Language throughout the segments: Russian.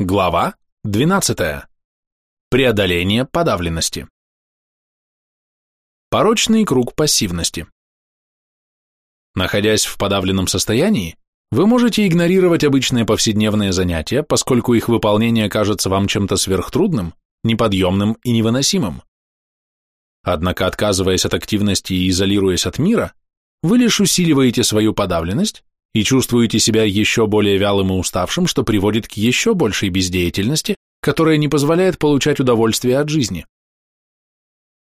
Глава 12. Преодоление подавленности. Порочный круг пассивности. Находясь в подавленном состоянии, вы можете игнорировать обычные повседневные занятия, поскольку их выполнение кажется вам чем-то сверхтрудным, неподъемным и невыносимым. Однако, отказываясь от активности и изолируясь от мира, вы лишь усиливаете свою подавленность и чувствуете себя еще более вялым и уставшим, что приводит к еще большей бездеятельности, которая не позволяет получать удовольствие от жизни.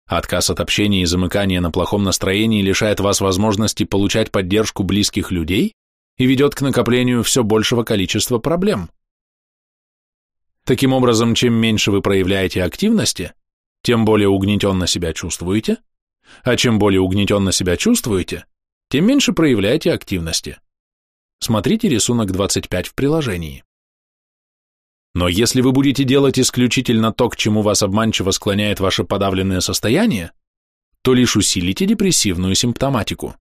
Отказ от общения и замыкания на плохом настроении лишает вас возможности получать поддержку близких людей и ведет к накоплению все большего количества проблем. Таким образом, чем меньше вы проявляете активности, тем более угнетенно себя чувствуете, а чем более угнетенно себя чувствуете, тем меньше проявляете активности. Смотрите рисунок 25 в приложении. Но если вы будете делать исключительно то, к чему вас обманчиво склоняет ваше подавленное состояние, то лишь усилите депрессивную симптоматику.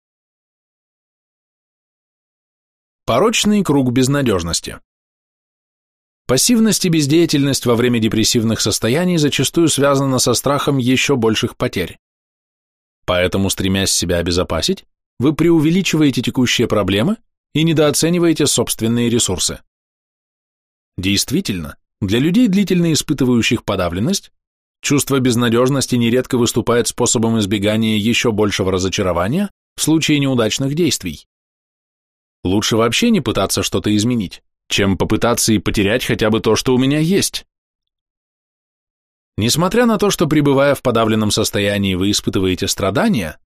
Порочный круг безнадежности. Пассивность и бездеятельность во время депрессивных состояний зачастую связана со страхом еще больших потерь. Поэтому, стремясь себя обезопасить, вы преувеличиваете текущие проблемы и недооцениваете собственные ресурсы. Действительно, для людей, длительно испытывающих подавленность, чувство безнадежности нередко выступает способом избегания еще большего разочарования в случае неудачных действий. Лучше вообще не пытаться что-то изменить, чем попытаться и потерять хотя бы то, что у меня есть. Несмотря на то, что пребывая в подавленном состоянии вы испытываете страдания,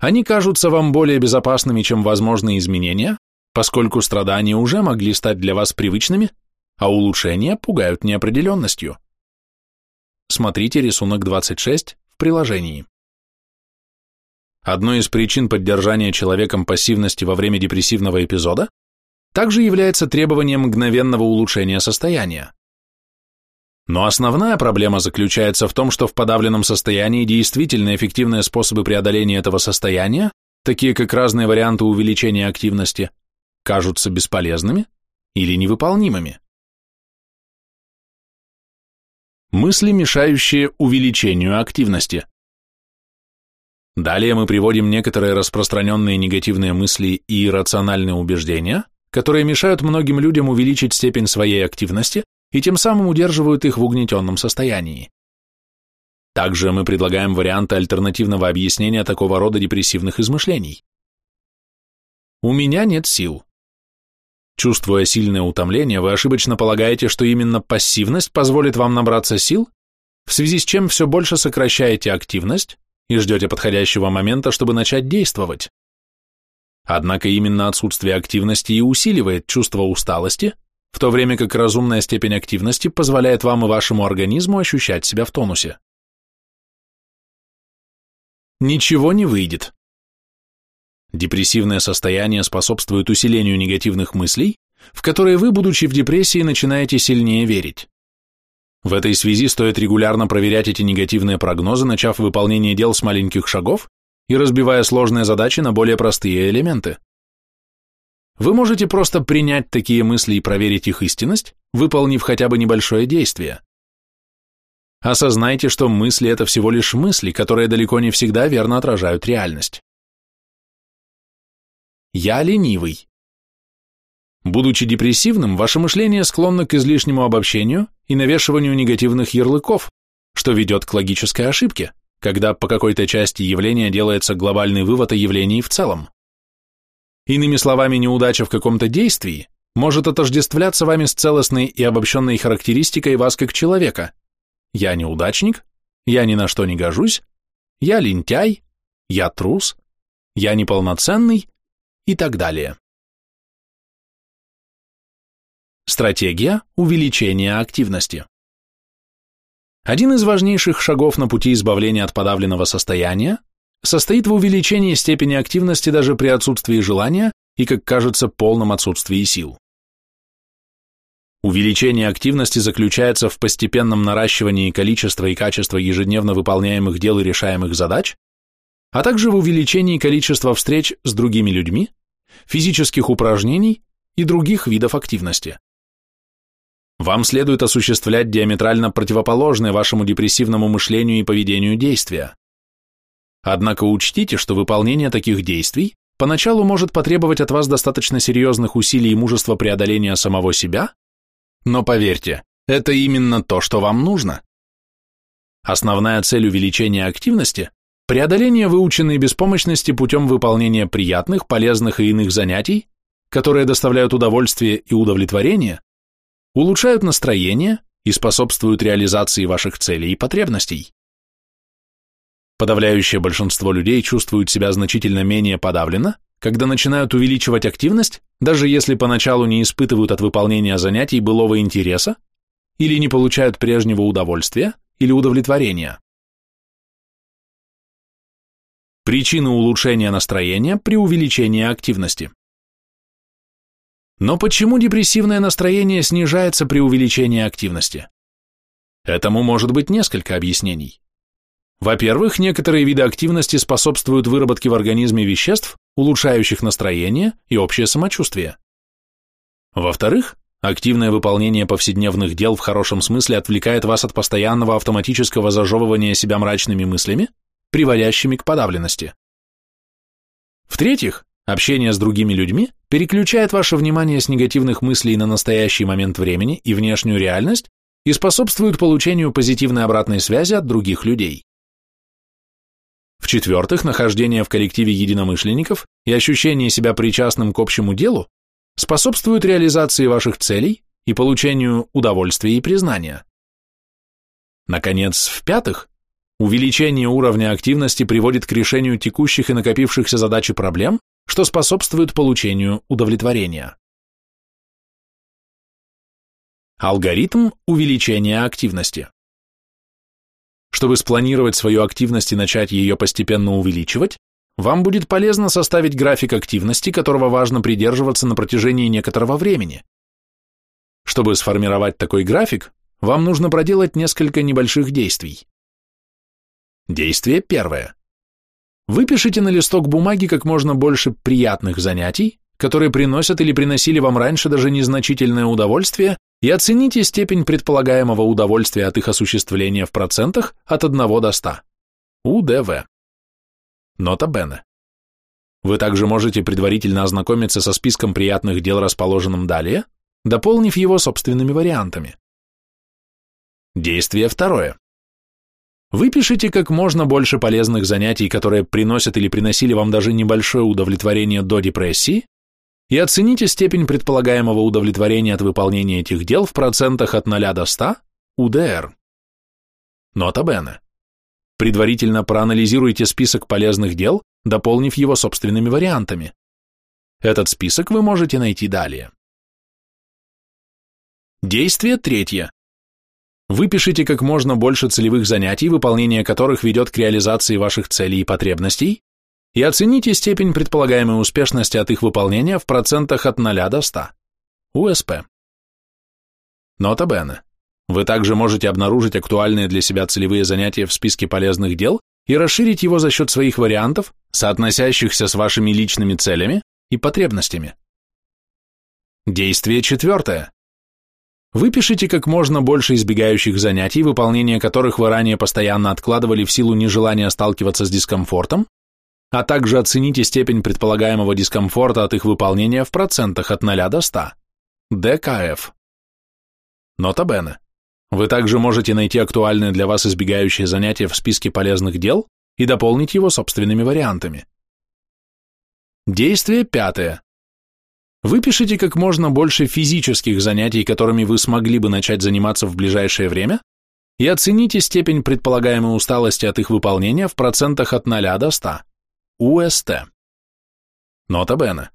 они кажутся вам более безопасными, чем возможные изменения, поскольку страдания уже могли стать для вас привычными, а улучшения пугают неопределенностью. Смотрите рисунок 26 в приложении. Одной из причин поддержания человеком пассивности во время депрессивного эпизода также является требование мгновенного улучшения состояния. Но основная проблема заключается в том, что в подавленном состоянии действительно эффективные способы преодоления этого состояния, такие как разные варианты увеличения активности, кажутся бесполезными или невыполнимыми. Мысли, мешающие увеличению активности. Далее мы приводим некоторые распространенные негативные мысли и иррациональные убеждения, которые мешают многим людям увеличить степень своей активности и тем самым удерживают их в угнетенном состоянии. Также мы предлагаем варианты альтернативного объяснения такого рода депрессивных измышлений. У меня нет сил. Чувствуя сильное утомление, вы ошибочно полагаете, что именно пассивность позволит вам набраться сил, в связи с чем все больше сокращаете активность и ждете подходящего момента, чтобы начать действовать. Однако именно отсутствие активности и усиливает чувство усталости, в то время как разумная степень активности позволяет вам и вашему организму ощущать себя в тонусе. Ничего не выйдет. Депрессивное состояние способствует усилению негативных мыслей, в которые вы, будучи в депрессии, начинаете сильнее верить. В этой связи стоит регулярно проверять эти негативные прогнозы, начав выполнение дел с маленьких шагов и разбивая сложные задачи на более простые элементы. Вы можете просто принять такие мысли и проверить их истинность, выполнив хотя бы небольшое действие. Осознайте, что мысли – это всего лишь мысли, которые далеко не всегда верно отражают реальность. Я ленивый. Будучи депрессивным, ваше мышление склонно к излишнему обобщению и навешиванию негативных ярлыков, что ведет к логической ошибке, когда по какой-то части явления делается глобальный вывод о явлении в целом. Иными словами, неудача в каком-то действии может отождествляться вами с целостной и обобщенной характеристикой вас как человека. Я неудачник, я ни на что не гожусь, я лентяй, я трус, я неполноценный и так далее. Стратегия увеличения активности. Один из важнейших шагов на пути избавления от подавленного состояния состоит в увеличении степени активности даже при отсутствии желания и, как кажется, полном отсутствии сил. Увеличение активности заключается в постепенном наращивании количества и качества ежедневно выполняемых дел и решаемых задач, а также в увеличении количества встреч с другими людьми, физических упражнений и других видов активности. Вам следует осуществлять диаметрально противоположные вашему депрессивному мышлению и поведению действия. Однако учтите, что выполнение таких действий поначалу может потребовать от вас достаточно серьезных усилий и мужества преодоления самого себя, но поверьте, это именно то, что вам нужно. Основная цель увеличения активности – преодоление выученной беспомощности путем выполнения приятных, полезных и иных занятий, которые доставляют удовольствие и удовлетворение, улучшают настроение и способствуют реализации ваших целей и потребностей. Подавляющее большинство людей чувствуют себя значительно менее подавленно, когда начинают увеличивать активность, даже если поначалу не испытывают от выполнения занятий былого интереса или не получают прежнего удовольствия или удовлетворения. Причины улучшения настроения при увеличении активности. Но почему депрессивное настроение снижается при увеличении активности? Этому может быть несколько объяснений. Во-первых, некоторые виды активности способствуют выработке в организме веществ, улучшающих настроение и общее самочувствие. Во-вторых, активное выполнение повседневных дел в хорошем смысле отвлекает вас от постоянного автоматического зажевывания себя мрачными мыслями, приводящими к подавленности. В-третьих, общение с другими людьми переключает ваше внимание с негативных мыслей на настоящий момент времени и внешнюю реальность и способствует получению позитивной обратной связи от других людей. В-четвертых, нахождение в коллективе единомышленников и ощущение себя причастным к общему делу способствуют реализации ваших целей и получению удовольствия и признания. Наконец, в-пятых, увеличение уровня активности приводит к решению текущих и накопившихся задач и проблем, что способствует получению удовлетворения. Алгоритм увеличения активности. Чтобы спланировать свою активность и начать ее постепенно увеличивать, вам будет полезно составить график активности, которого важно придерживаться на протяжении некоторого времени. Чтобы сформировать такой график, вам нужно проделать несколько небольших действий. Действие первое. Выпишите на листок бумаги как можно больше приятных занятий, которые приносят или приносили вам раньше даже незначительное удовольствие и оцените степень предполагаемого удовольствия от их осуществления в процентах от 1 до 100. УДВ. Нота Бене. Вы также можете предварительно ознакомиться со списком приятных дел, расположенным далее, дополнив его собственными вариантами. Действие второе. Выпишите как можно больше полезных занятий, которые приносят или приносили вам даже небольшое удовлетворение до депрессии, и оцените степень предполагаемого удовлетворения от выполнения этих дел в процентах от 0 до 100 УДР. Нота Бене. Предварительно проанализируйте список полезных дел, дополнив его собственными вариантами. Этот список вы можете найти далее. Действие третье. Выпишите как можно больше целевых занятий, выполнение которых ведет к реализации ваших целей и потребностей, и оцените степень предполагаемой успешности от их выполнения в процентах от 0 до 100. УСП. Нота Бене. Вы также можете обнаружить актуальные для себя целевые занятия в списке полезных дел и расширить его за счет своих вариантов, соотносящихся с вашими личными целями и потребностями. Действие четвертое. Выпишите как можно больше избегающих занятий, выполнение которых вы ранее постоянно откладывали в силу нежелания сталкиваться с дискомфортом, а также оцените степень предполагаемого дискомфорта от их выполнения в процентах от 0 до 100. ДКФ. Нота Бене. Вы также можете найти актуальные для вас избегающие занятия в списке полезных дел и дополнить его собственными вариантами. Действие пятое. Выпишите как можно больше физических занятий, которыми вы смогли бы начать заниматься в ближайшее время, и оцените степень предполагаемой усталости от их выполнения в процентах от 0 до 100. УСТ. Нота Бене.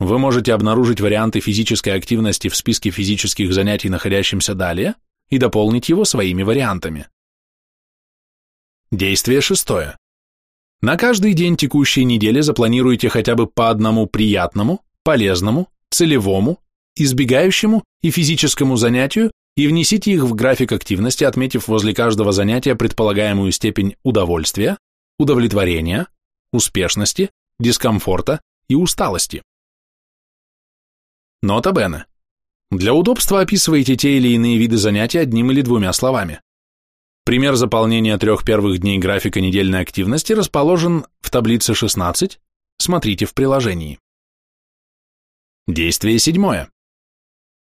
Вы можете обнаружить варианты физической активности в списке физических занятий, находящимся далее, и дополнить его своими вариантами. Действие шестое. На каждый день текущей недели запланируйте хотя бы по одному приятному, полезному, целевому, избегающему и физическому занятию и внесите их в график активности, отметив возле каждого занятия предполагаемую степень удовольствия, удовлетворения, успешности, дискомфорта и усталости. Нота Бене. Для удобства описывайте те или иные виды занятий одним или двумя словами. Пример заполнения трех первых дней графика недельной активности расположен в таблице 16, смотрите в приложении. Действие седьмое.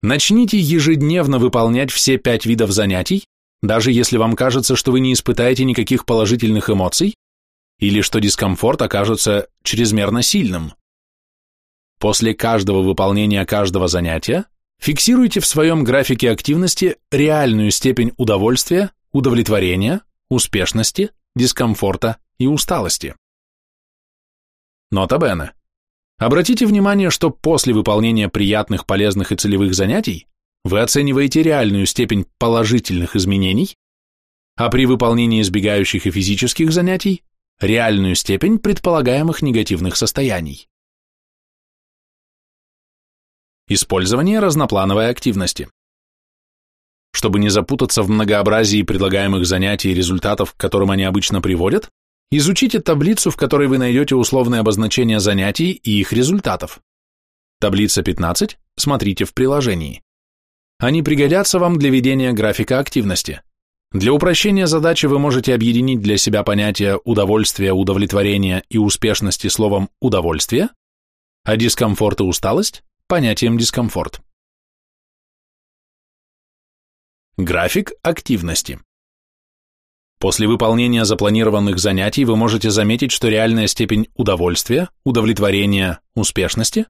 Начните ежедневно выполнять все пять видов занятий, даже если вам кажется, что вы не испытаете никаких положительных эмоций или что дискомфорт окажется чрезмерно сильным. После каждого выполнения каждого занятия фиксируйте в своем графике активности реальную степень удовольствия, удовлетворения, успешности, дискомфорта и усталости. Нота Бene. Обратите внимание, что после выполнения приятных, полезных и целевых занятий вы оцениваете реальную степень положительных изменений, а при выполнении избегающих и физических занятий – реальную степень предполагаемых негативных состояний. Использование разноплановой активности. Чтобы не запутаться в многообразии предлагаемых занятий и результатов, к которым они обычно приводят, изучите таблицу, в которой вы найдете условные обозначения занятий и их результатов. Таблица 15, смотрите в приложении. Они пригодятся вам для ведения графика активности. Для упрощения задачи вы можете объединить для себя понятия удовольствия, удовлетворения и успешности словом «удовольствие», а дискомфорт и усталость – понятием «дискомфорт». График активности. После выполнения запланированных занятий вы можете заметить, что реальная степень удовольствия, удовлетворения, успешности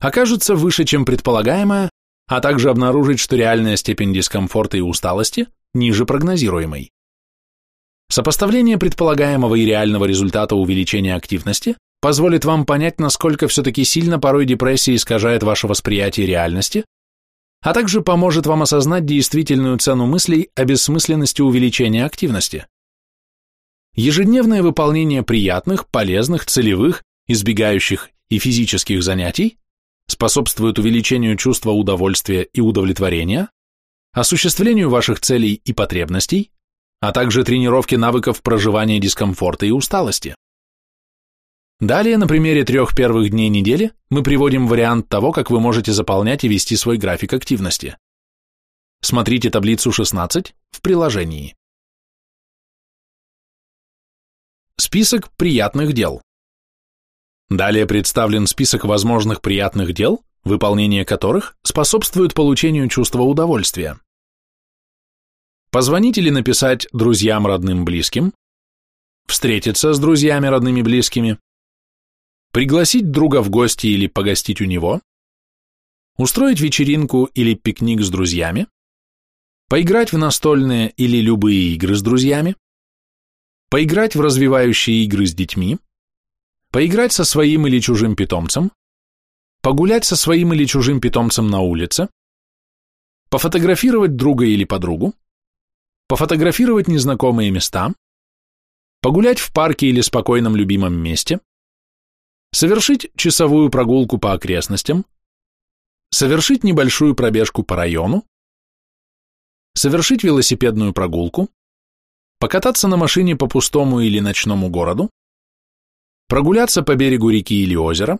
окажется выше, чем предполагаемая, а также обнаружить, что реальная степень дискомфорта и усталости ниже прогнозируемой. Сопоставление предполагаемого и реального результата увеличения активности позволит вам понять, насколько все-таки сильно порой депрессия искажает ваше восприятие реальности, а также поможет вам осознать действительную цену мыслей о бессмысленности увеличения активности. Ежедневное выполнение приятных, полезных, целевых, избегающих и физических занятий способствует увеличению чувства удовольствия и удовлетворения, осуществлению ваших целей и потребностей, а также тренировке навыков проживания дискомфорта и усталости. Далее, на примере трех первых дней недели, мы приводим вариант того, как вы можете заполнять и вести свой график активности. Смотрите таблицу 16 в приложении. Список приятных дел. Далее представлен список возможных приятных дел, выполнение которых способствует получению чувства удовольствия. Позвонить или написать друзьям, родным, близким, встретиться с друзьями, родными, близкими, пригласить друга в гости или погостить у него, устроить вечеринку или пикник с друзьями, поиграть в настольные или любые игры с друзьями, поиграть в развивающие игры с детьми, поиграть со своим или чужим питомцем, погулять со своим или чужим питомцем на улице, пофотографировать друга или подругу, пофотографировать незнакомые места, погулять в парке или спокойном любимом месте, совершить часовую прогулку по окрестностям, совершить небольшую пробежку по району, совершить велосипедную прогулку, покататься на машине по пустому или ночному городу, прогуляться по берегу реки или озера,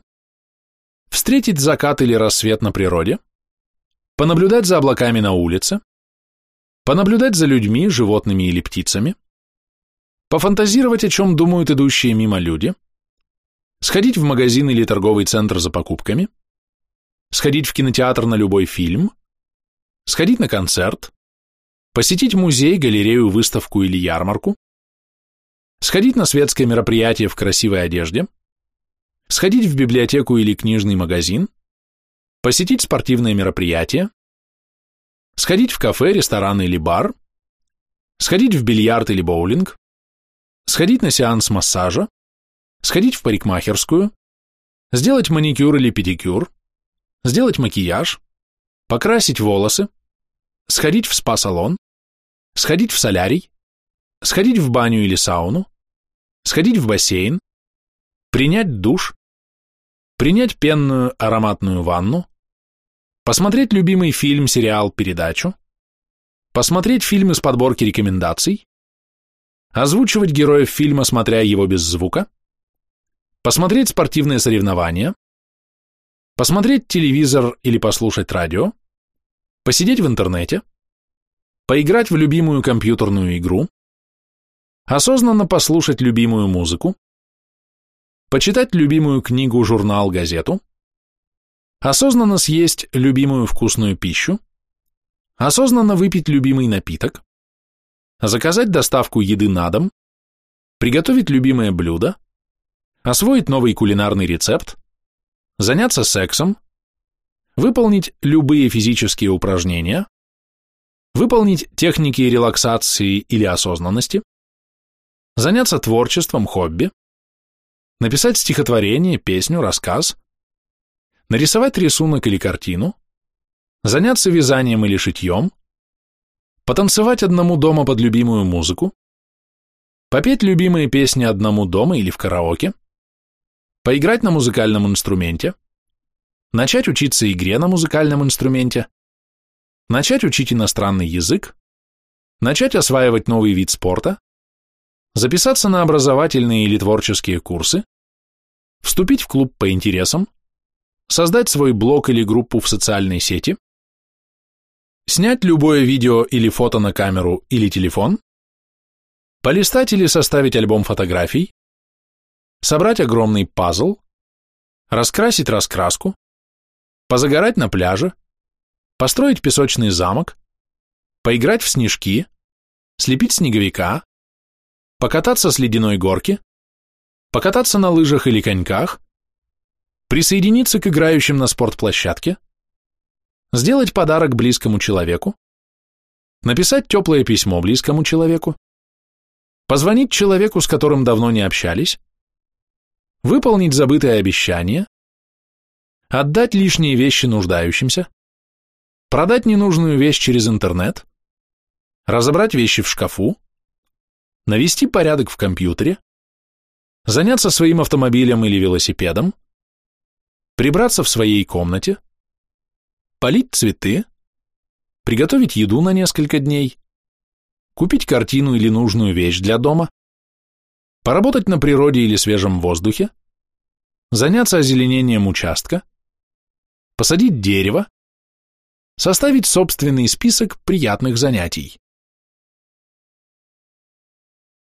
встретить закат или рассвет на природе, понаблюдать за облаками на улице, понаблюдать за людьми, животными или птицами, пофантазировать, о чем думают идущие мимо люди, сходить в магазин или торговый центр за покупками, сходить в кинотеатр на любой фильм, сходить на концерт, посетить музей, галерею, выставку или ярмарку, сходить на светское мероприятие в красивой одежде, сходить в библиотеку или книжный магазин, посетить спортивное мероприятие, сходить в кафе, ресторан или бар, сходить в бильярд или боулинг, сходить на сеанс массажа, сходить в парикмахерскую, сделать маникюр или педикюр, сделать макияж, покрасить волосы, сходить в спа-салон, сходить в солярий, сходить в баню или сауну, сходить в бассейн, принять душ, принять пенную ароматную ванну, посмотреть любимый фильм, сериал, передачу, посмотреть фильм из подборки рекомендаций, озвучивать героев фильма, смотря его без звука, посмотреть спортивные соревнования, посмотреть телевизор или послушать радио, посидеть в интернете, поиграть в любимую компьютерную игру, осознанно послушать любимую музыку, почитать любимую книгу, журнал, газету, осознанно съесть любимую вкусную пищу, осознанно выпить любимый напиток, заказать доставку еды на дом, приготовить любимое блюдо, освоить новый кулинарный рецепт, заняться сексом, выполнить любые физические упражнения, выполнить техники релаксации или осознанности, заняться творчеством, хобби, написать стихотворение, песню, рассказ, нарисовать рисунок или картину, заняться вязанием или шитьем, потанцевать одному дома под любимую музыку, попеть любимые песни одному дома или в караоке, поиграть на музыкальном инструменте, начать учиться игре на музыкальном инструменте, начать учить иностранный язык, начать осваивать новый вид спорта, записаться на образовательные или творческие курсы, вступить в клуб по интересам, создать свой блог или группу в социальной сети, снять любое видео или фото на камеру или телефон, полистать или составить альбом фотографий, собрать огромный пазл, раскрасить раскраску, позагорать на пляже, построить песочный замок, поиграть в снежки, слепить снеговика, покататься с ледяной горки, покататься на лыжах или коньках, присоединиться к играющим на спортплощадке, сделать подарок близкому человеку, написать теплое письмо близкому человеку, позвонить человеку, с которым давно не общались, выполнить забытое обещание, отдать лишние вещи нуждающимся, продать ненужную вещь через интернет, разобрать вещи в шкафу, навести порядок в компьютере, заняться своим автомобилем или велосипедом, прибраться в своей комнате, полить цветы, приготовить еду на несколько дней, купить картину или нужную вещь для дома, поработать на природе или свежем воздухе, заняться озеленением участка, посадить дерево, составить собственный список приятных занятий.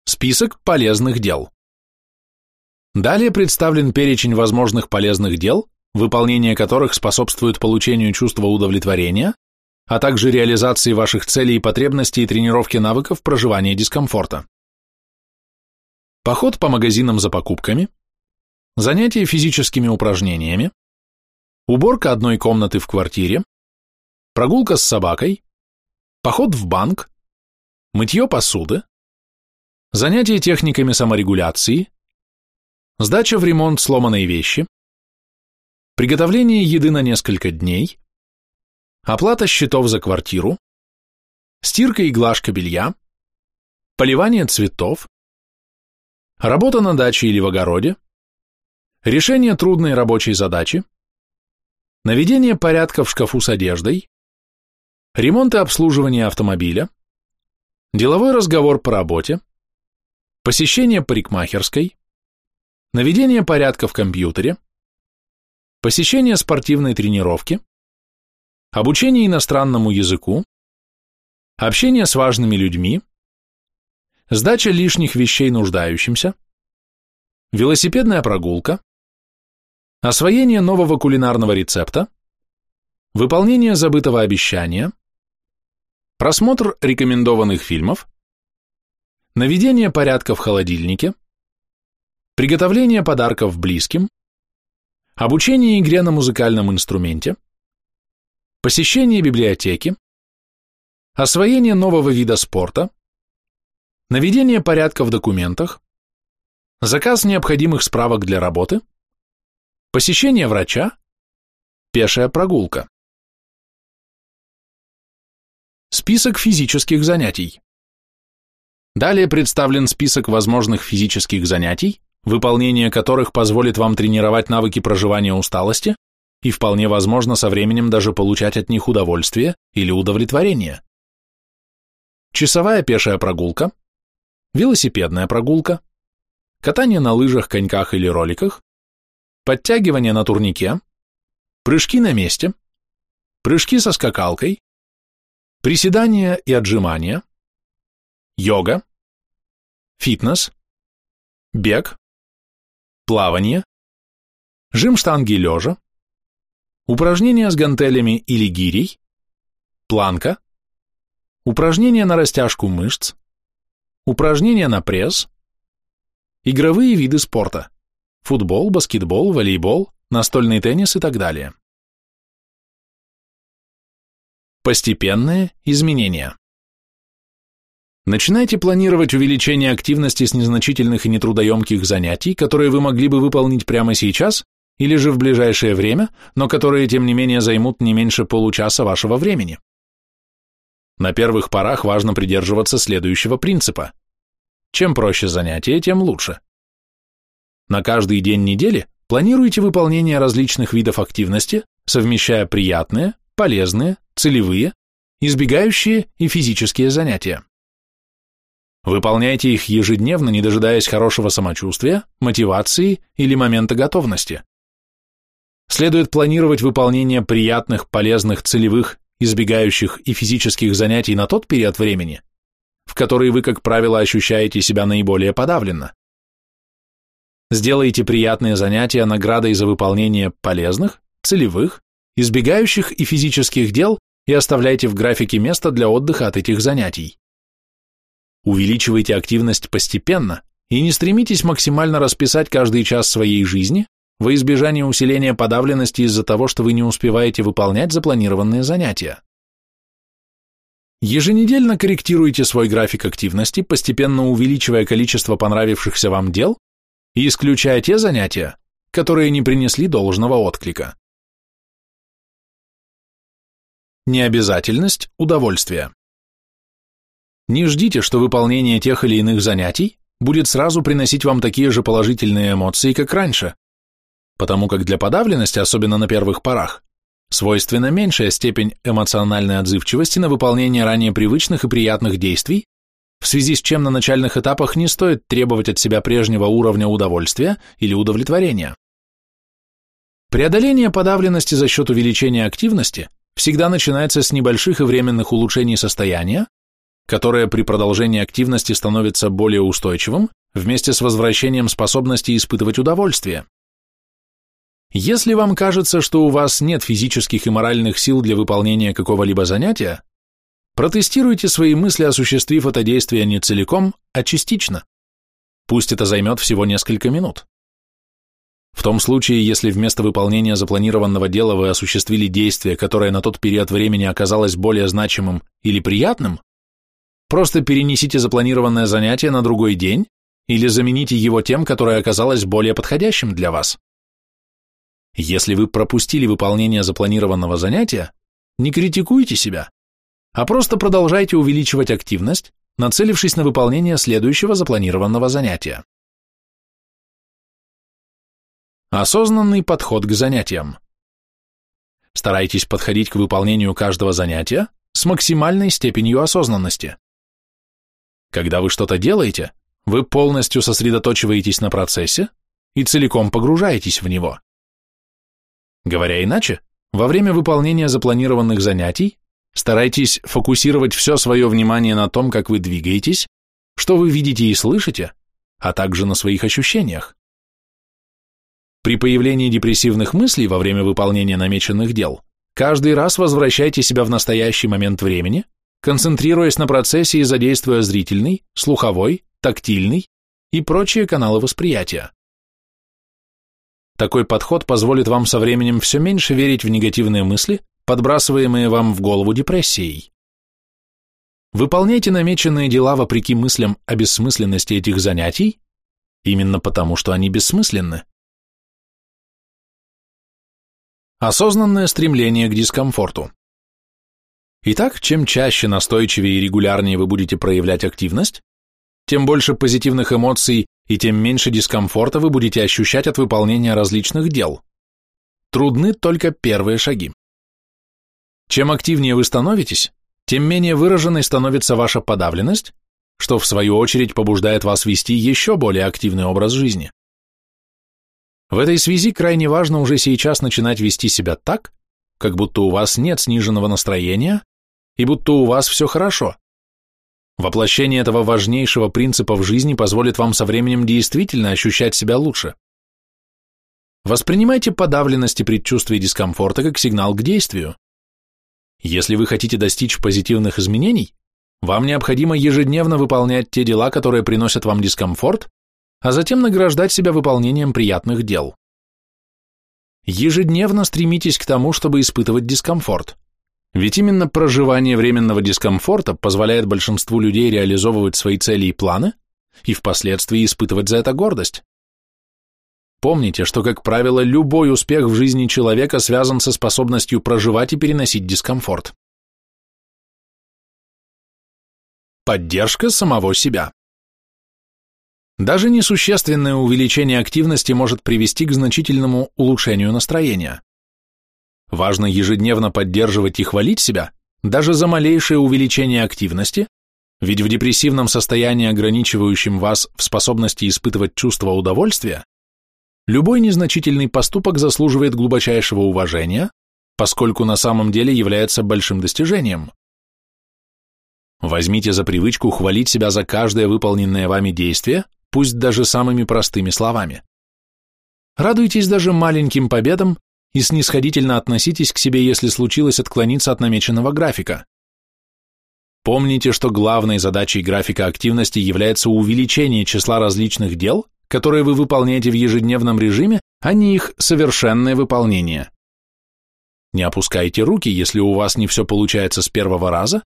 Список полезных дел. Далее представлен перечень возможных полезных дел, выполнение которых способствует получению чувства удовлетворения, а также реализации ваших целей и потребностей и тренировке навыков проживания дискомфорта. Поход по магазинам за покупками, занятия физическими упражнениями, уборка одной комнаты в квартире, прогулка с собакой, поход в банк, мытье посуды, занятия техниками саморегуляции, сдача в ремонт сломанной вещи, приготовление еды на несколько дней, оплата счетов за квартиру, стирка и глажка белья, поливание цветов, работа на даче или в огороде, решение трудной рабочей задачи, наведение порядка в шкафу с одеждой, ремонт и обслуживание автомобиля, деловой разговор по работе, посещение парикмахерской, наведение порядка в компьютере, посещение спортивной тренировки, обучение иностранному языку, общение с важными людьми, сдача лишних вещей нуждающимся, велосипедная прогулка, освоение нового кулинарного рецепта, выполнение забытого обещания, просмотр рекомендованных фильмов, наведение порядка в холодильнике, приготовление подарков близким, обучение игре на музыкальном инструменте, посещение библиотеки, освоение нового вида спорта, наведение порядка в документах, заказ необходимых справок для работы, посещение врача, пешая прогулка. Список физических занятий. Далее представлен список возможных физических занятий, выполнение которых позволит вам тренировать навыки проживания усталости и вполне возможно со временем даже получать от них удовольствие или удовлетворение. Часовая пешая прогулка, велосипедная прогулка, катание на лыжах, коньках или роликах, подтягивание на турнике, прыжки на месте, прыжки со скакалкой, приседания и отжимания, йога, фитнес, бег, плавание, жим штанги лежа, упражнения с гантелями или гирей, планка, упражнения на растяжку мышц, упражнения на пресс, игровые виды спорта, футбол, баскетбол, волейбол, настольный теннис и так далее. Постепенные изменения. Начинайте планировать увеличение активности с незначительных и нетрудоемких занятий, которые вы могли бы выполнить прямо сейчас или же в ближайшее время, но которые, тем не менее, займут не меньше получаса вашего времени. На первых порах важно придерживаться следующего принципа. Чем проще занятие, тем лучше. На каждый день недели планируйте выполнение различных видов активности, совмещая приятные, полезные, целевые, избегающие и физические занятия. Выполняйте их ежедневно, не дожидаясь хорошего самочувствия, мотивации или момента готовности. Следует планировать выполнение приятных, полезных, целевых, избегающих и физических занятий на тот период времени, в который вы, как правило, ощущаете себя наиболее подавленно. Сделайте приятные занятия наградой за выполнение полезных, целевых, избегающих и физических дел и оставляйте в графике место для отдыха от этих занятий. Увеличивайте активность постепенно и не стремитесь максимально расписать каждый час своей жизни во избежание усиления подавленности из-за того, что вы не успеваете выполнять запланированные занятия. Еженедельно корректируйте свой график активности, постепенно увеличивая количество понравившихся вам дел и исключая те занятия, которые не принесли должного отклика. Необязательность удовольствия. Не ждите, что выполнение тех или иных занятий будет сразу приносить вам такие же положительные эмоции, как раньше, потому как для подавленности, особенно на первых порах, свойственна меньшая степень эмоциональной отзывчивости на выполнение ранее привычных и приятных действий, в связи с чем на начальных этапах не стоит требовать от себя прежнего уровня удовольствия или удовлетворения. Преодоление подавленности за счет увеличения активности всегда начинается с небольших и временных улучшений состояния, которое при продолжении активности становится более устойчивым вместе с возвращением способности испытывать удовольствие. Если вам кажется, что у вас нет физических и моральных сил для выполнения какого-либо занятия, протестируйте свои мысли, осуществив это действие не целиком, а частично. Пусть это займет всего несколько минут. В том случае, если вместо выполнения запланированного дела вы осуществили действие, которое на тот период времени оказалось более значимым или приятным, Просто перенесите запланированное занятие на другой день или замените его тем, которое оказалось более подходящим для вас. Если вы пропустили выполнение запланированного занятия, не критикуйте себя, а просто продолжайте увеличивать активность, нацелившись на выполнение следующего запланированного занятия. Осознанный подход к занятиям. Старайтесь подходить к выполнению каждого занятия с максимальной степенью осознанности. Когда вы что-то делаете, вы полностью сосредоточиваетесь на процессе и целиком погружаетесь в него. Говоря иначе, во время выполнения запланированных занятий старайтесь фокусировать все свое внимание на том, как вы двигаетесь, что вы видите и слышите, а также на своих ощущениях. При появлении депрессивных мыслей во время выполнения намеченных дел каждый раз возвращайте себя в настоящий момент времени концентрируясь на процессе и задействуя зрительный, слуховой, тактильный и прочие каналы восприятия. Такой подход позволит вам со временем все меньше верить в негативные мысли, подбрасываемые вам в голову депрессией. Выполняйте намеченные дела вопреки мыслям о бессмысленности этих занятий, именно потому что они бессмысленны. Осознанное стремление к дискомфорту. Итак, чем чаще, настойчивее и регулярнее вы будете проявлять активность, тем больше позитивных эмоций и тем меньше дискомфорта вы будете ощущать от выполнения различных дел. Трудны только первые шаги. Чем активнее вы становитесь, тем менее выраженной становится ваша подавленность, что в свою очередь побуждает вас вести еще более активный образ жизни. В этой связи крайне важно уже сейчас начинать вести себя так, как будто у вас нет сниженного настроения, и будто у вас все хорошо. Воплощение этого важнейшего принципа в жизни позволит вам со временем действительно ощущать себя лучше. Воспринимайте подавленность и предчувствие дискомфорта как сигнал к действию. Если вы хотите достичь позитивных изменений, вам необходимо ежедневно выполнять те дела, которые приносят вам дискомфорт, а затем награждать себя выполнением приятных дел. Ежедневно стремитесь к тому, чтобы испытывать дискомфорт. Ведь именно проживание временного дискомфорта позволяет большинству людей реализовывать свои цели и планы и впоследствии испытывать за это гордость. Помните, что, как правило, любой успех в жизни человека связан со способностью проживать и переносить дискомфорт. Поддержка самого себя. Даже несущественное увеличение активности может привести к значительному улучшению настроения. Важно ежедневно поддерживать и хвалить себя, даже за малейшее увеличение активности, ведь в депрессивном состоянии, ограничивающем вас в способности испытывать чувство удовольствия, любой незначительный поступок заслуживает глубочайшего уважения, поскольку на самом деле является большим достижением. Возьмите за привычку хвалить себя за каждое выполненное вами действие, пусть даже самыми простыми словами. Радуйтесь даже маленьким победам и снисходительно относитесь к себе, если случилось отклониться от намеченного графика. Помните, что главной задачей графика активности является увеличение числа различных дел, которые вы выполняете в ежедневном режиме, а не их совершенное выполнение. Не опускайте руки, если у вас не все получается с первого раза,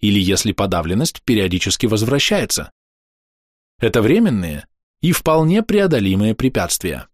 или если подавленность периодически возвращается. Это временные и вполне преодолимые препятствия.